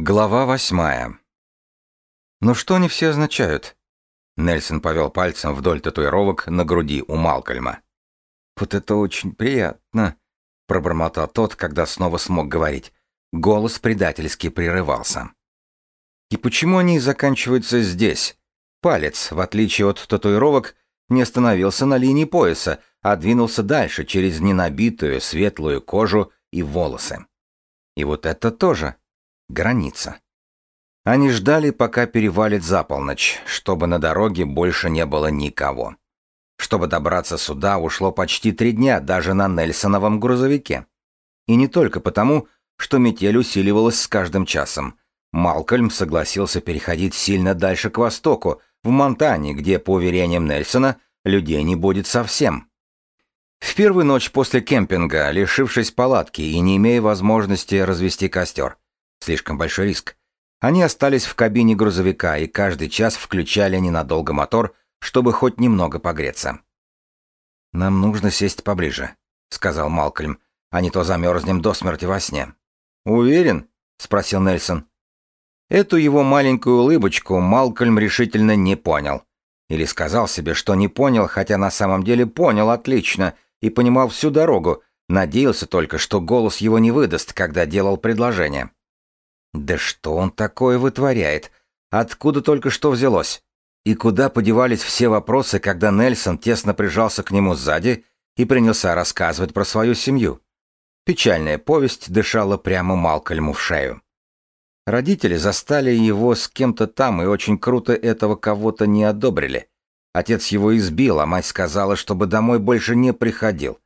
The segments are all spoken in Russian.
Глава восьмая. «Ну что они все означают?» Нельсон повел пальцем вдоль татуировок на груди у Малкольма. «Вот это очень приятно», — пробормотал тот, когда снова смог говорить. Голос предательски прерывался. «И почему они заканчиваются здесь?» Палец, в отличие от татуировок, не остановился на линии пояса, а двинулся дальше через ненабитую светлую кожу и волосы. И вот это тоже граница. Они ждали, пока перевалит за полночь, чтобы на дороге больше не было никого. Чтобы добраться сюда, ушло почти три дня даже на Нельсоновом грузовике. И не только потому, что метель усиливалась с каждым часом. Малкольм согласился переходить сильно дальше к востоку, в Монтане, где, по уверениям Нельсона, людей не будет совсем. В первую ночь после кемпинга, лишившись палатки и не имея возможности развести костер, Слишком большой риск. Они остались в кабине грузовика и каждый час включали ненадолго мотор, чтобы хоть немного погреться. «Нам нужно сесть поближе», — сказал Малкольм, «а не то замерзнем до смерти во сне». «Уверен?» — спросил Нельсон. Эту его маленькую улыбочку Малкольм решительно не понял. Или сказал себе, что не понял, хотя на самом деле понял отлично и понимал всю дорогу, надеялся только, что голос его не выдаст, когда делал предложение. Да что он такое вытворяет? Откуда только что взялось? И куда подевались все вопросы, когда Нельсон тесно прижался к нему сзади и принялся рассказывать про свою семью? Печальная повесть дышала прямо Малкольму в шею. Родители застали его с кем-то там и очень круто этого кого-то не одобрили. Отец его избил, а мать сказала, чтобы домой больше не приходил.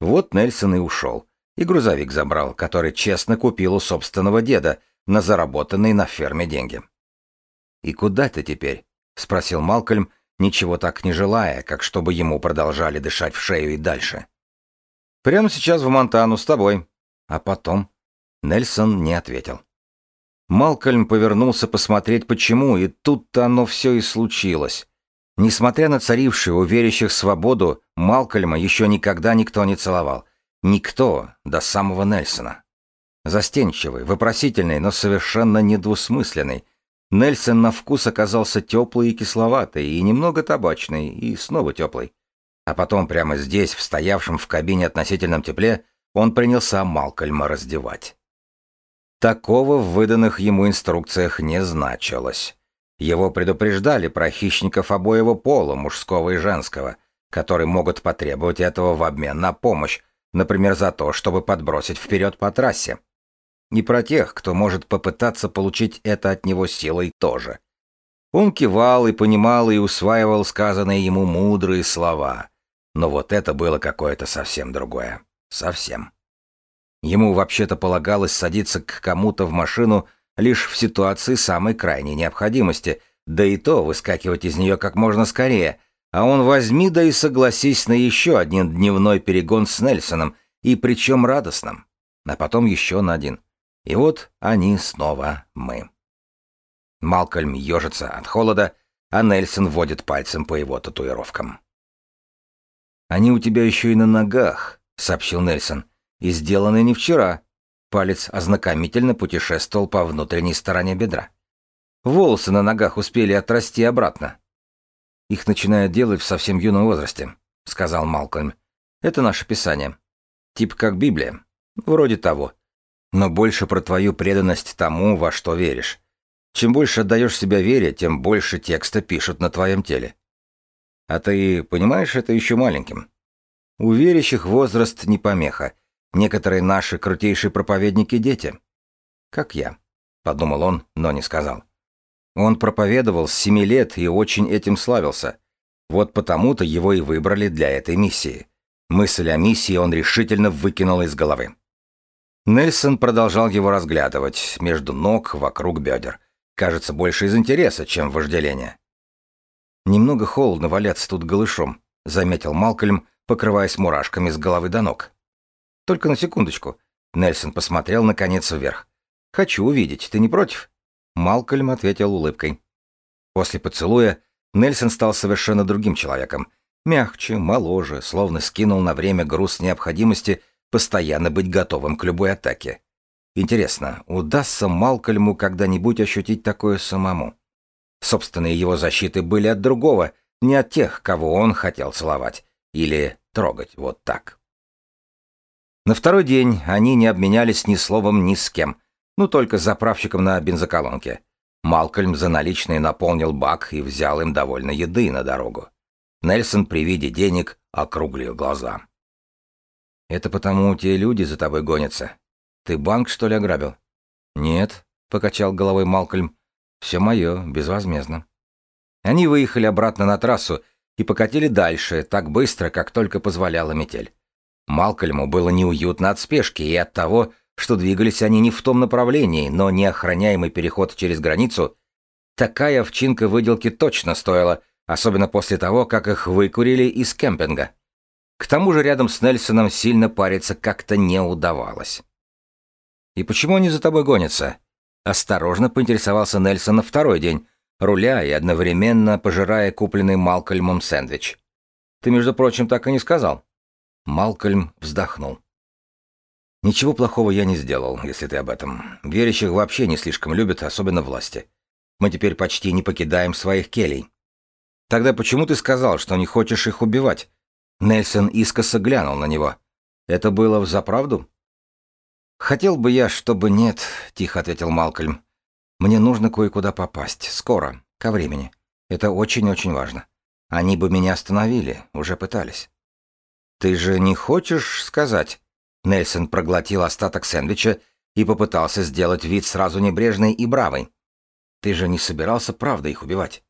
Вот Нельсон и ушел. И грузовик забрал, который честно купил у собственного деда, на заработанные на ферме деньги. «И куда ты теперь?» — спросил Малкольм, ничего так не желая, как чтобы ему продолжали дышать в шею и дальше. «Прямо сейчас в Монтану с тобой. А потом?» Нельсон не ответил. Малкольм повернулся посмотреть, почему, и тут-то оно все и случилось. Несмотря на царившую, уверящих свободу, Малкольма еще никогда никто не целовал. Никто, до самого Нельсона. Застенчивый, вопросительный, но совершенно недвусмысленный. Нельсон на вкус оказался теплый и кисловатый, и немного табачный, и снова теплый. А потом прямо здесь, в стоявшем в кабине относительном тепле, он принялся Малкольма раздевать. Такого в выданных ему инструкциях не значилось. Его предупреждали про хищников обоего пола, мужского и женского, которые могут потребовать этого в обмен на помощь, например, за то, чтобы подбросить вперед по трассе. И про тех, кто может попытаться получить это от него силой тоже. Он кивал и понимал и усваивал сказанные ему мудрые слова. Но вот это было какое-то совсем другое. Совсем. Ему вообще-то полагалось садиться к кому-то в машину лишь в ситуации самой крайней необходимости, да и то выскакивать из нее как можно скорее, а он возьми да и согласись на еще один дневной перегон с Нельсоном, и причем радостным, а потом еще на один. И вот они снова мы. Малкольм ежится от холода, а Нельсон водит пальцем по его татуировкам. «Они у тебя еще и на ногах», — сообщил Нельсон, — «и сделаны не вчера». Палец ознакомительно путешествовал по внутренней стороне бедра. Волосы на ногах успели отрасти обратно. «Их начинают делать в совсем юном возрасте», — сказал Малкольм. «Это наше писание. Тип как Библия. Вроде того но больше про твою преданность тому, во что веришь. Чем больше отдаешь себя вере, тем больше текста пишут на твоем теле. А ты понимаешь это еще маленьким? У верящих возраст не помеха. Некоторые наши крутейшие проповедники – дети. Как я, подумал он, но не сказал. Он проповедовал с семи лет и очень этим славился. Вот потому-то его и выбрали для этой миссии. Мысль о миссии он решительно выкинул из головы. Нельсон продолжал его разглядывать, между ног, вокруг бедер. Кажется, больше из интереса, чем вожделения. «Немного холодно валяться тут голышом», — заметил Малкольм, покрываясь мурашками с головы до ног. «Только на секундочку». Нельсон посмотрел, наконец, вверх. «Хочу увидеть. Ты не против?» Малкольм ответил улыбкой. После поцелуя Нельсон стал совершенно другим человеком. Мягче, моложе, словно скинул на время груз необходимости — постоянно быть готовым к любой атаке. Интересно, удастся Малкольму когда-нибудь ощутить такое самому? Собственные его защиты были от другого, не от тех, кого он хотел целовать или трогать вот так. На второй день они не обменялись ни словом ни с кем, ну только с заправщиком на бензоколонке. Малкольм за наличные наполнил бак и взял им довольно еды на дорогу. Нельсон при виде денег округлил глаза. «Это потому те люди за тобой гонятся. Ты банк, что ли, ограбил?» «Нет», — покачал головой Малкольм. «Все мое, безвозмездно». Они выехали обратно на трассу и покатили дальше, так быстро, как только позволяла метель. Малкольму было неуютно от спешки и от того, что двигались они не в том направлении, но неохраняемый переход через границу, такая овчинка выделки точно стоила, особенно после того, как их выкурили из кемпинга. К тому же рядом с Нельсоном сильно париться как-то не удавалось. «И почему они за тобой гонятся?» Осторожно поинтересовался Нельсон на второй день, руля и одновременно пожирая купленный Малкольмом сэндвич. «Ты, между прочим, так и не сказал». Малкольм вздохнул. «Ничего плохого я не сделал, если ты об этом. Верящих вообще не слишком любят, особенно власти. Мы теперь почти не покидаем своих келей. Тогда почему ты сказал, что не хочешь их убивать? Нельсон искоса глянул на него. Это было в заправду? Хотел бы я, чтобы нет, тихо ответил Малкольм. Мне нужно кое-куда попасть. Скоро, ко времени. Это очень-очень важно. Они бы меня остановили, уже пытались. Ты же не хочешь сказать? Нельсон проглотил остаток сэндвича и попытался сделать вид сразу небрежный и бравый. Ты же не собирался правда их убивать?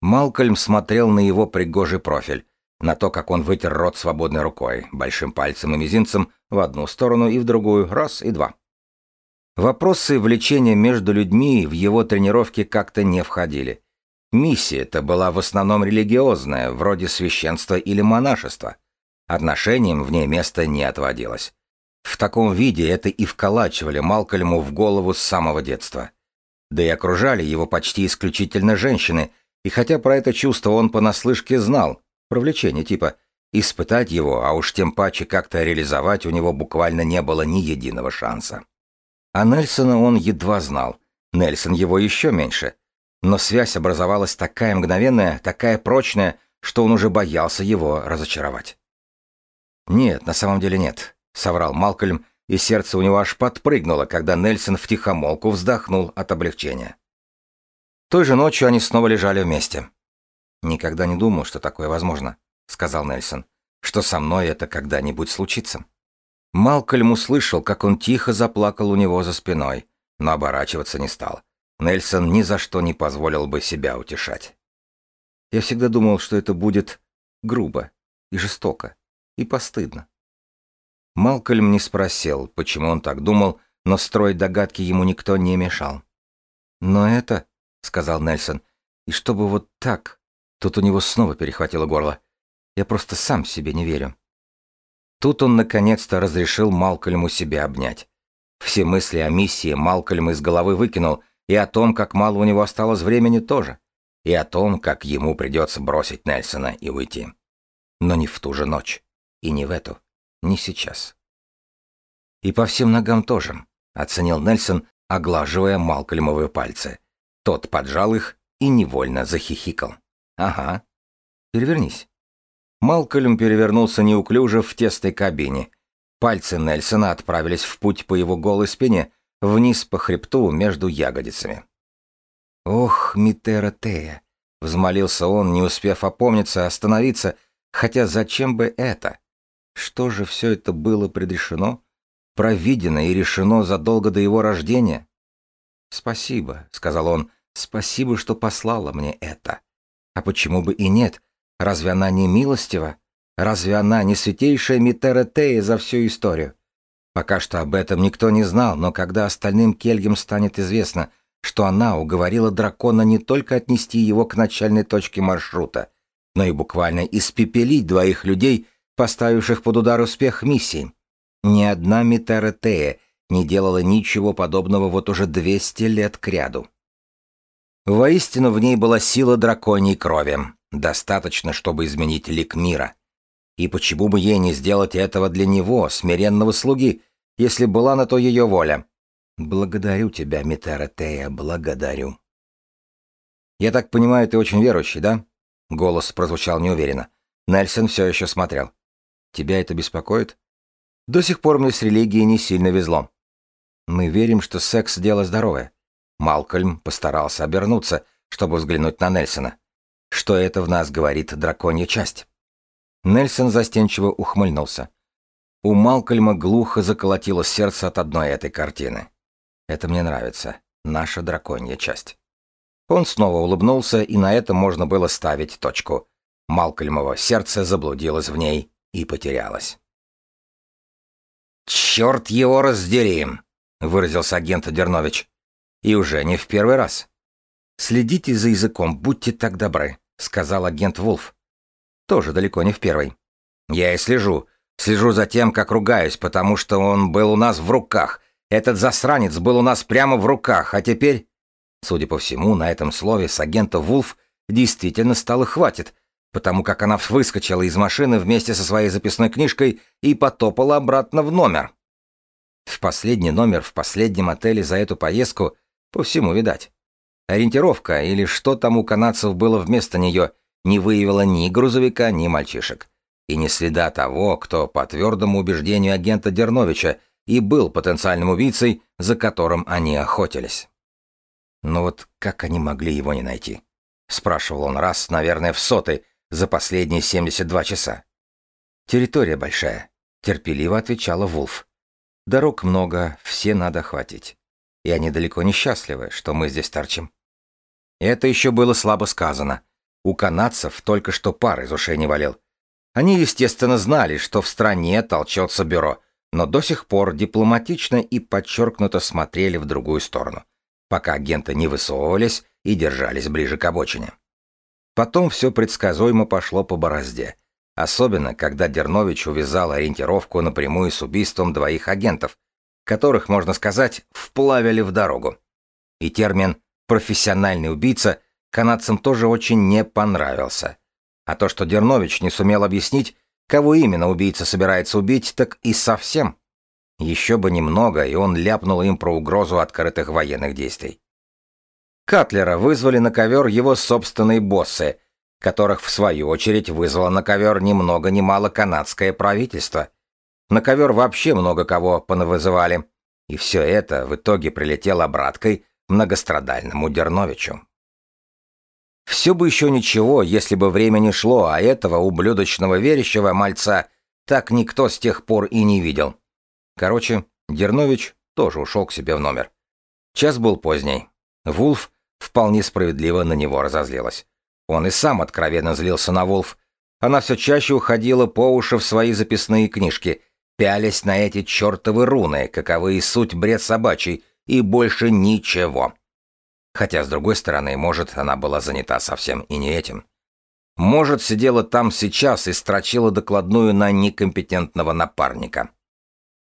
Малкольм смотрел на его пригожий профиль, на то, как он вытер рот свободной рукой, большим пальцем и мизинцем в одну сторону и в другую, раз и два. Вопросы влечения между людьми в его тренировке как-то не входили. Миссия-то была в основном религиозная, вроде священства или монашества. Отношениям в ней места не отводилось. В таком виде это и вколачивали Малкольму в голову с самого детства. Да и окружали его почти исключительно женщины – и хотя про это чувство он понаслышке знал, про влечение типа, испытать его, а уж тем паче как-то реализовать у него буквально не было ни единого шанса. А Нельсона он едва знал, Нельсон его еще меньше. Но связь образовалась такая мгновенная, такая прочная, что он уже боялся его разочаровать. «Нет, на самом деле нет», — соврал Малкольм, и сердце у него аж подпрыгнуло, когда Нельсон втихомолку вздохнул от облегчения. Той же ночью они снова лежали вместе. «Никогда не думал, что такое возможно», — сказал Нельсон, «что со мной это когда-нибудь случится». Малкольм услышал, как он тихо заплакал у него за спиной, но оборачиваться не стал. Нельсон ни за что не позволил бы себя утешать. Я всегда думал, что это будет грубо и жестоко и постыдно. Малкольм не спросил, почему он так думал, но строить догадки ему никто не мешал. Но это — сказал Нельсон. «И чтобы вот так...» Тут у него снова перехватило горло. «Я просто сам себе не верю». Тут он наконец-то разрешил Малкольму себя обнять. Все мысли о миссии Малкольм из головы выкинул, и о том, как мало у него осталось времени тоже, и о том, как ему придется бросить Нельсона и уйти. Но не в ту же ночь, и не в эту, не сейчас. И по всем ногам тоже, оценил Нельсон, оглаживая Малкольмовые пальцы. Тот поджал их и невольно захихикал. «Ага. Перевернись». Малкольм перевернулся неуклюже в тесной кабине. Пальцы Нельсона отправились в путь по его голой спине, вниз по хребту между ягодицами. «Ох, Митера Тея!» — взмолился он, не успев опомниться, остановиться, хотя зачем бы это? Что же все это было предрешено? Провидено и решено задолго до его рождения? «Спасибо», — сказал он, — «спасибо, что послала мне это. А почему бы и нет? Разве она не милостива? Разве она не святейшая Митеретея за всю историю? Пока что об этом никто не знал, но когда остальным кельгам станет известно, что она уговорила дракона не только отнести его к начальной точке маршрута, но и буквально испепелить двоих людей, поставивших под удар успех миссии. Ни одна Митеретея не делала ничего подобного вот уже 200 лет кряду. Воистину в ней была сила драконьей крови, достаточно, чтобы изменить лик мира. И почему бы ей не сделать этого для него, смиренного слуги, если была на то ее воля? Благодарю тебя, Митера благодарю. Я так понимаю, ты очень верующий, да? Голос прозвучал неуверенно. Нельсон все еще смотрел. Тебя это беспокоит? До сих пор мне с религией не сильно везло. Мы верим, что секс – дело здоровое. Малкольм постарался обернуться, чтобы взглянуть на Нельсона. Что это в нас говорит драконья часть? Нельсон застенчиво ухмыльнулся. У Малкольма глухо заколотило сердце от одной этой картины. Это мне нравится. Наша драконья часть. Он снова улыбнулся, и на этом можно было ставить точку. Малкольмово сердце заблудилось в ней и потерялось. «Черт его раздери!» — выразился агент Дернович. И уже не в первый раз. «Следите за языком, будьте так добры», — сказал агент Вулф. Тоже далеко не в первый. «Я и слежу. Слежу за тем, как ругаюсь, потому что он был у нас в руках, этот засранец был у нас прямо в руках, а теперь... Судя по всему, на этом слове с агента Вулф действительно стало хватит, потому как она выскочила из машины вместе со своей записной книжкой и потопала обратно в номер. В последний номер в последнем отеле за эту поездку по всему видать. Ориентировка или что там у канадцев было вместо нее не выявила ни грузовика, ни мальчишек. И ни следа того, кто по твердому убеждению агента Дерновича и был потенциальным убийцей, за которым они охотились. Но вот как они могли его не найти? Спрашивал он раз, наверное, в сотый, за последние 72 часа. Территория большая, терпеливо отвечала Вулф. Дорог много, все надо охватить. И они далеко не счастливы, что мы здесь торчим. Это еще было слабо сказано. У канадцев только что пар из ушей не валил. Они, естественно, знали, что в стране толчется бюро — но до сих пор дипломатично и подчеркнуто смотрели в другую сторону, пока агенты не высовывались и держались ближе к обочине. Потом все предсказуемо пошло по борозде, особенно когда Дернович увязал ориентировку напрямую с убийством двоих агентов, которых, можно сказать, вплавили в дорогу. И термин «профессиональный убийца» канадцам тоже очень не понравился. А то, что Дернович не сумел объяснить, Кого именно убийца собирается убить, так и совсем. Еще бы немного, и он ляпнул им про угрозу открытых военных действий. Катлера вызвали на ковер его собственные боссы, которых в свою очередь вызвало на ковер ни много ни мало канадское правительство. На ковер вообще много кого понавызывали. И все это в итоге прилетело обраткой многострадальному Дерновичу. Все бы еще ничего, если бы время не шло, а этого ублюдочного верящего мальца так никто с тех пор и не видел. Короче, Дернович тоже ушел к себе в номер. Час был поздний. Вулф вполне справедливо на него разозлилась. Он и сам откровенно злился на Вулф. Она все чаще уходила по уши в свои записные книжки, пялясь на эти чертовы руны, каковы и суть бред собачий, и больше ничего. Хотя, с другой стороны, может, она была занята совсем и не этим. Может, сидела там сейчас и строчила докладную на некомпетентного напарника.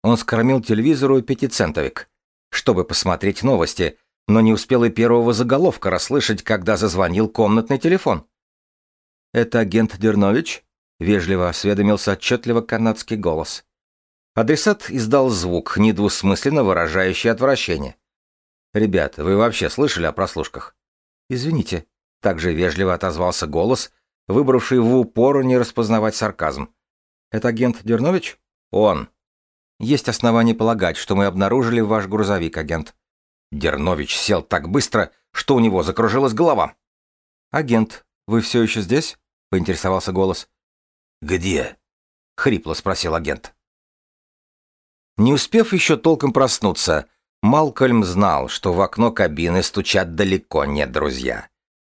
Он скормил телевизору пятицентовик, чтобы посмотреть новости, но не успел и первого заголовка расслышать, когда зазвонил комнатный телефон. «Это агент Дернович?» — вежливо осведомился отчетливо канадский голос. Адресат издал звук, недвусмысленно выражающий отвращение. «Ребят, вы вообще слышали о прослушках?» «Извините», — также вежливо отозвался голос, выбравший в упор не распознавать сарказм. «Это агент Дернович?» «Он». «Есть основания полагать, что мы обнаружили ваш грузовик, агент». Дернович сел так быстро, что у него закружилась голова. «Агент, вы все еще здесь?» — поинтересовался голос. «Где?» — хрипло спросил агент. Не успев еще толком проснуться, Малкольм знал, что в окно кабины стучат далеко не друзья.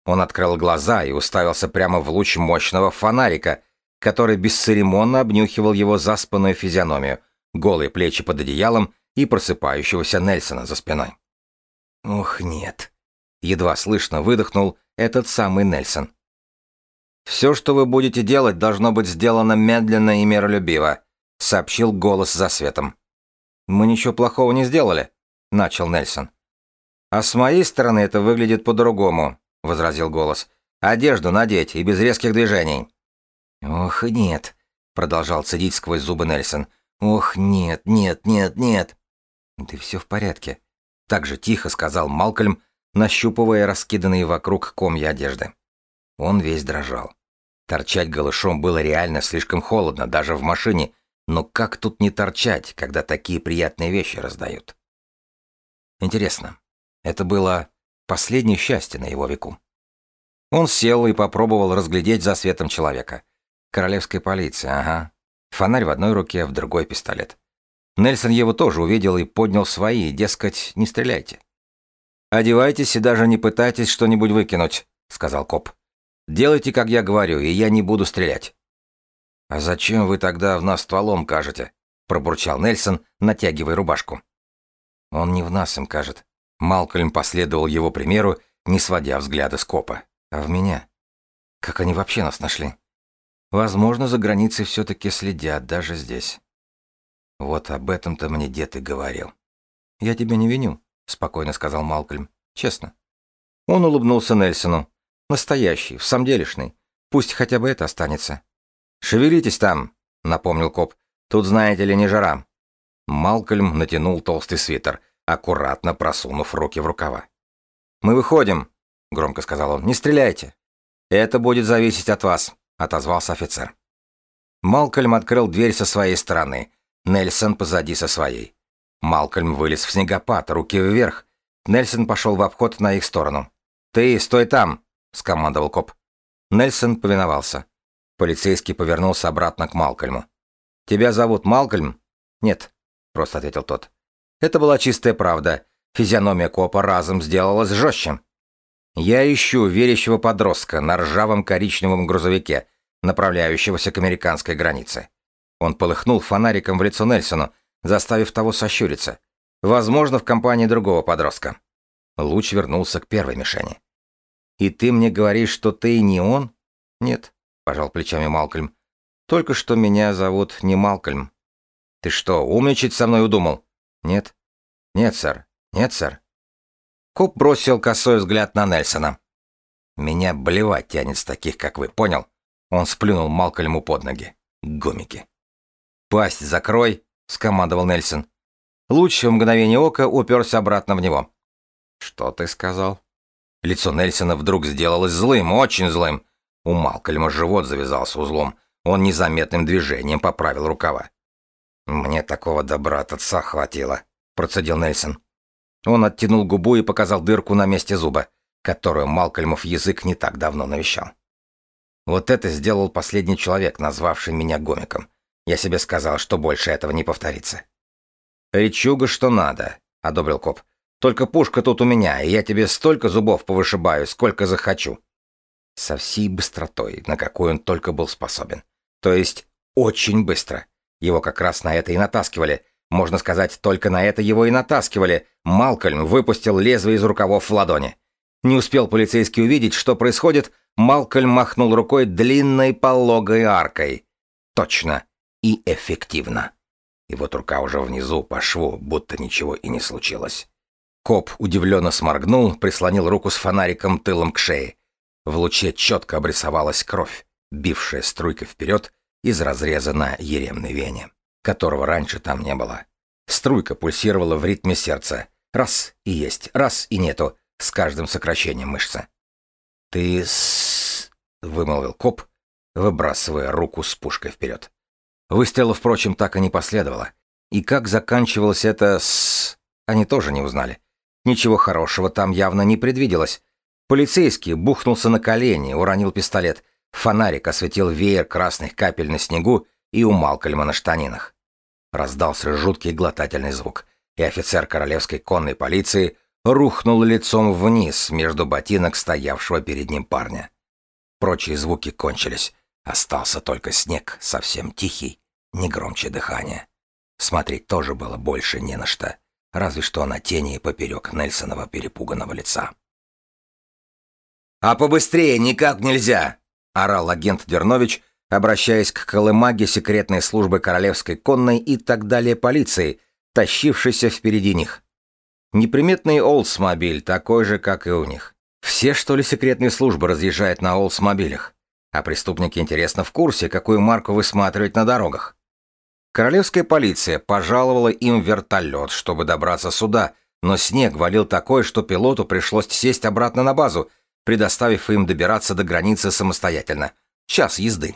Он открыл глаза и уставился прямо в луч мощного фонарика, который бесцеремонно обнюхивал его заспанную физиономию, голые плечи под одеялом и просыпающегося Нельсона за спиной. «Ох, нет!» — едва слышно выдохнул этот самый Нельсон. «Все, что вы будете делать, должно быть сделано медленно и миролюбиво», — сообщил голос за светом. «Мы ничего плохого не сделали», — начал Нельсон. «А с моей стороны это выглядит по-другому», — возразил голос. «Одежду надеть и без резких движений». «Ох, нет», — продолжал цедить сквозь зубы Нельсон. «Ох, нет, нет, нет, нет». «Да все в порядке», Так же тихо сказал Малкольм, нащупывая раскиданные вокруг комья одежды. Он весь дрожал. Торчать голышом было реально слишком холодно, даже в машине, но как тут не торчать, когда такие приятные вещи раздают? Интересно, это было последнее счастье на его веку. Он сел и попробовал разглядеть за светом человека. Королевская полиция, ага. Фонарь в одной руке, в другой пистолет. Нельсон его тоже увидел и поднял свои, дескать, не стреляйте. «Одевайтесь и даже не пытайтесь что-нибудь выкинуть», — сказал коп. «Делайте, как я говорю, и я не буду стрелять». «А зачем вы тогда в нас стволом кажете?» — пробурчал Нельсон, натягивая рубашку. «Он не в нас им кажет». Малкольм последовал его примеру, не сводя взгляда с копа. «А в меня? Как они вообще нас нашли?» «Возможно, за границей все-таки следят, даже здесь». Вот об этом-то мне дед и говорил. «Я тебя не виню», — спокойно сказал Малкольм. «Честно». Он улыбнулся Нельсону. «Настоящий, в самом делешный. Пусть хотя бы это останется». «Шевелитесь там», — напомнил коп. «Тут, знаете ли, не жара». Малкольм натянул толстый свитер, аккуратно просунув руки в рукава. «Мы выходим», — громко сказал он. «Не стреляйте». «Это будет зависеть от вас», — отозвался офицер. Малкольм открыл дверь со своей стороны, Нельсон позади со своей. Малкольм вылез в снегопад, руки вверх. Нельсон пошел в обход на их сторону. «Ты, стой там!» — скомандовал коп. Нельсон повиновался. Полицейский повернулся обратно к Малкольму. «Тебя зовут Малкольм?» «Нет», — просто ответил тот. Это была чистая правда. Физиономия копа разом сделалась жестче. «Я ищу верящего подростка на ржавом коричневом грузовике, направляющегося к американской границе. Он полыхнул фонариком в лицо Нельсону, заставив того сощуриться. Возможно, в компании другого подростка. Луч вернулся к первой мишени. «И ты мне говоришь, что ты не он?» «Нет», — пожал плечами Малкольм. «Только что меня зовут не Малкольм». «Ты что, умничать со мной удумал?» «Нет». «Нет, сэр. Нет, сэр». Коп бросил косой взгляд на Нельсона. «Меня блевать тянет с таких, как вы, понял?» Он сплюнул Малкольму под ноги. Гомики. «Пасть закрой!» — скомандовал Нельсон. Луч в мгновение ока уперся обратно в него. «Что ты сказал?» Лицо Нельсона вдруг сделалось злым, очень злым. У Малкольма живот завязался узлом. Он незаметным движением поправил рукава. «Мне такого добра от отца хватило», — процедил Нельсон. Он оттянул губу и показал дырку на месте зуба, которую Малкольмов язык не так давно навещал. Вот это сделал последний человек, назвавший меня гомиком. Я себе сказал, что больше этого не повторится. «Речуга, что надо», — одобрил коп. «Только пушка тут у меня, и я тебе столько зубов повышибаю, сколько захочу». Со всей быстротой, на какой он только был способен. То есть очень быстро. Его как раз на это и натаскивали. Можно сказать, только на это его и натаскивали. Малкольм выпустил лезвие из рукавов в ладони. Не успел полицейский увидеть, что происходит, Малкольм махнул рукой длинной пологой аркой. Точно и эффективно. И вот рука уже внизу, по шву, будто ничего и не случилось. Коп удивленно сморгнул, прислонил руку с фонариком тылом к шее. В луче четко обрисовалась кровь, бившая струйкой вперед из разреза на еремной вене, которого раньше там не было. Струйка пульсировала в ритме сердца. Раз и есть, раз и нету, с каждым сокращением мышцы. «Ты с...» — вымолвил коп, выбрасывая руку с пушкой вперед. Выстрела, впрочем, так и не последовало. И как заканчивалось это с... Они тоже не узнали. Ничего хорошего там явно не предвиделось. Полицейский бухнулся на колени, уронил пистолет. Фонарик осветил веер красных капель на снегу и у Малкольма на штанинах. Раздался жуткий глотательный звук, и офицер королевской конной полиции рухнул лицом вниз между ботинок стоявшего перед ним парня. Прочие звуки кончились. Остался только снег, совсем тихий, не громче дыхания. Смотреть тоже было больше не на что, разве что на тени поперек Нельсонова перепуганного лица. «А побыстрее никак нельзя!» — орал агент Дернович, обращаясь к колымаге секретной службы Королевской конной и так далее полиции, тащившейся впереди них. Неприметный Олдсмобиль, такой же, как и у них. Все, что ли, секретные службы разъезжают на Олдсмобилях? А преступники, интересно, в курсе, какую марку высматривать на дорогах. Королевская полиция пожаловала им вертолет, чтобы добраться сюда, но снег валил такой, что пилоту пришлось сесть обратно на базу, предоставив им добираться до границы самостоятельно. Час езды.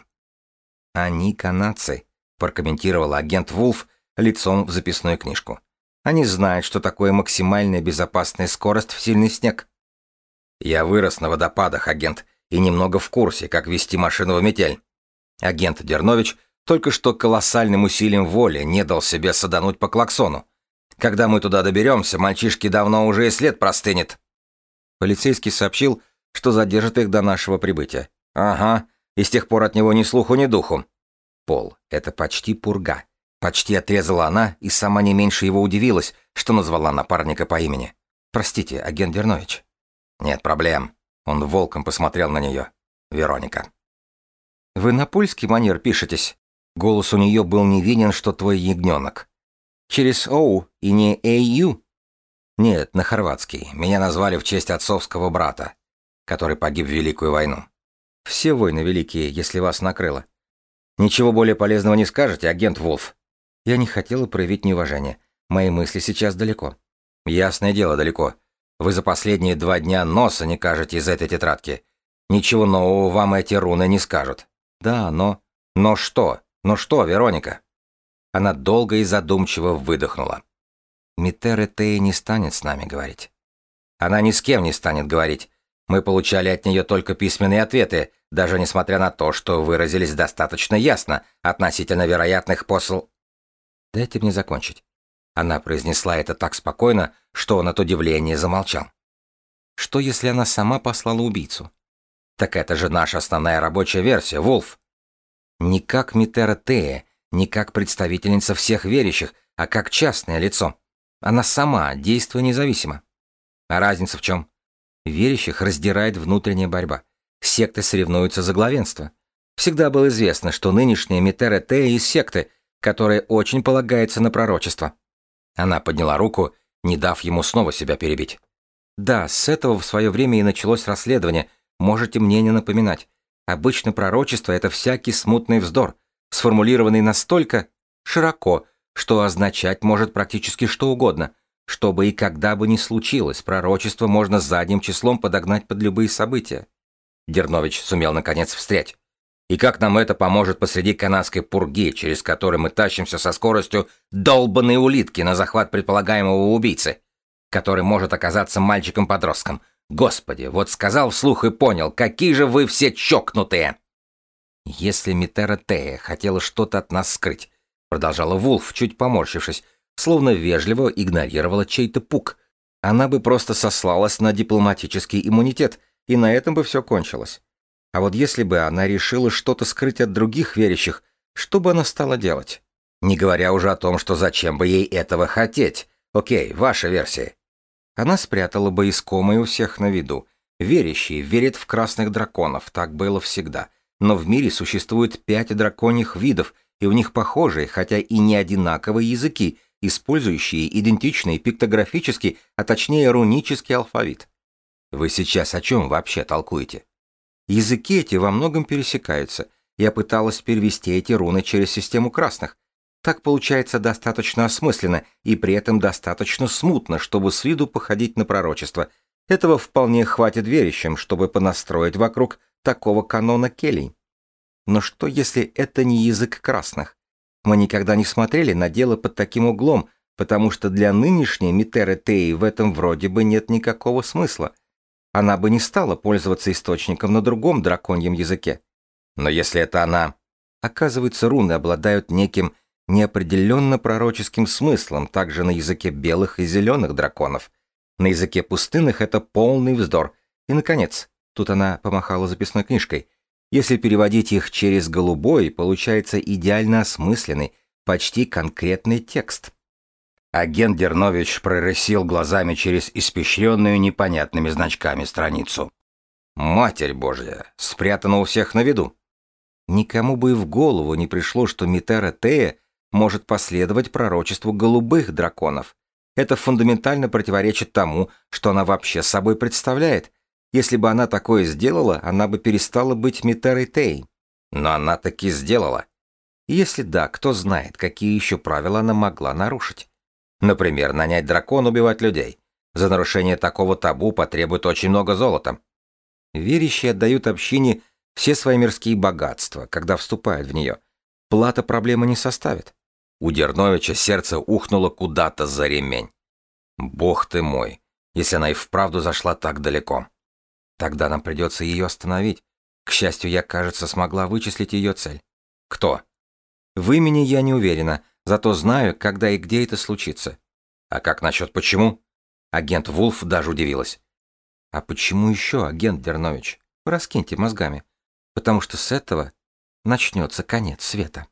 «Они канадцы», — прокомментировал агент Вулф лицом в записную книжку. «Они знают, что такое максимальная безопасная скорость в сильный снег». «Я вырос на водопадах, агент, и немного в курсе, как вести машину в метель». Агент Дернович только что колоссальным усилием воли не дал себе садануть по клаксону. Когда мы туда доберемся, мальчишки давно уже и след простынет. Полицейский сообщил, что задержит их до нашего прибытия. Ага, и с тех пор от него ни слуху, ни духу. Пол, это почти пурга. Почти отрезала она, и сама не меньше его удивилась, что назвала напарника по имени. Простите, агент Дернович. Нет проблем. Он волком посмотрел на нее. Вероника. Вы на польский манер пишетесь? Голос у нее был невинен, что твой ягненок. Через «оу» и не «эйю»? Нет, на хорватский. Меня назвали в честь отцовского брата, который погиб в Великую войну. Все войны великие, если вас накрыло. Ничего более полезного не скажете, агент Волф. Я не хотела проявить неуважение. Мои мысли сейчас далеко. Ясное дело, далеко. Вы за последние два дня носа не кажете из этой тетрадки. Ничего нового вам эти руны не скажут. Да, но... Но что? Но что, Вероника? Она долго и задумчиво выдохнула. Митере Теи не станет с нами говорить. Она ни с кем не станет говорить. Мы получали от нее только письменные ответы, даже несмотря на то, что выразились достаточно ясно относительно вероятных посл... Дайте мне закончить. Она произнесла это так спокойно, что он от удивления замолчал. Что, если она сама послала убийцу? Так это же наша основная рабочая версия, Вулф. Не как Митера Тея, не как представительница всех верящих, а как частное лицо. Она сама, действуя независимо. А разница в чем? Верящих раздирает внутренняя борьба. Секты соревнуются за главенство. Всегда было известно, что нынешняя Митера Тея из секты, которая очень полагается на пророчество. Она подняла руку, не дав ему снова себя перебить. Да, с этого в свое время и началось расследование, можете мне не напоминать. Обычно пророчество — это всякий смутный вздор, сформулированный настолько широко, что означать может практически что угодно. Чтобы и когда бы ни случилось, пророчество можно задним числом подогнать под любые события. Дернович сумел наконец встрять. И как нам это поможет посреди канадской пурги, через которую мы тащимся со скоростью долбанной улитки на захват предполагаемого убийцы, который может оказаться мальчиком-подростком? Господи, вот сказал вслух и понял, какие же вы все чокнутые! Если Митера Тея хотела что-то от нас скрыть, продолжала Вулф, чуть поморщившись, словно вежливо игнорировала чей-то пук, она бы просто сослалась на дипломатический иммунитет, и на этом бы все кончилось. А вот если бы она решила что-то скрыть от других верящих, что бы она стала делать? Не говоря уже о том, что зачем бы ей этого хотеть. Окей, ваша версия. Она спрятала бы искомые у всех на виду. Верящие верят в красных драконов, так было всегда. Но в мире существует пять драконьих видов, и у них похожие, хотя и не одинаковые языки, использующие идентичный пиктографический, а точнее рунический алфавит. Вы сейчас о чем вообще толкуете? Языки эти во многом пересекаются. Я пыталась перевести эти руны через систему красных. Так получается достаточно осмысленно и при этом достаточно смутно, чтобы с виду походить на пророчество. Этого вполне хватит верящим, чтобы понастроить вокруг такого канона келей. Но что, если это не язык красных? Мы никогда не смотрели на дело под таким углом, потому что для нынешней Митеры Теи в этом вроде бы нет никакого смысла она бы не стала пользоваться источником на другом драконьем языке. Но если это она... Оказывается, руны обладают неким неопределенно пророческим смыслом также на языке белых и зеленых драконов. На языке пустынных это полный вздор. И, наконец, тут она помахала записной книжкой. Если переводить их через голубой, получается идеально осмысленный, почти конкретный текст. Агент Дернович прорысил глазами через испещренную непонятными значками страницу. «Матерь Божья! Спрятана у всех на виду!» Никому бы и в голову не пришло, что Митера Тея может последовать пророчеству голубых драконов. Это фундаментально противоречит тому, что она вообще собой представляет. Если бы она такое сделала, она бы перестала быть Митерой Тей. Но она таки сделала. Если да, кто знает, какие еще правила она могла нарушить. Например, нанять дракона убивать людей. За нарушение такого табу потребует очень много золота. Верящие отдают общине все свои мирские богатства, когда вступают в нее. Плата проблемы не составит. У Дерновича сердце ухнуло куда-то за ремень. Бог ты мой, если она и вправду зашла так далеко. Тогда нам придется ее остановить. К счастью, я, кажется, смогла вычислить ее цель. Кто? В имени я не уверена, зато знаю, когда и где это случится. А как насчет почему? Агент Вулф даже удивилась. А почему еще, агент Дернович? Раскиньте мозгами. Потому что с этого начнется конец света.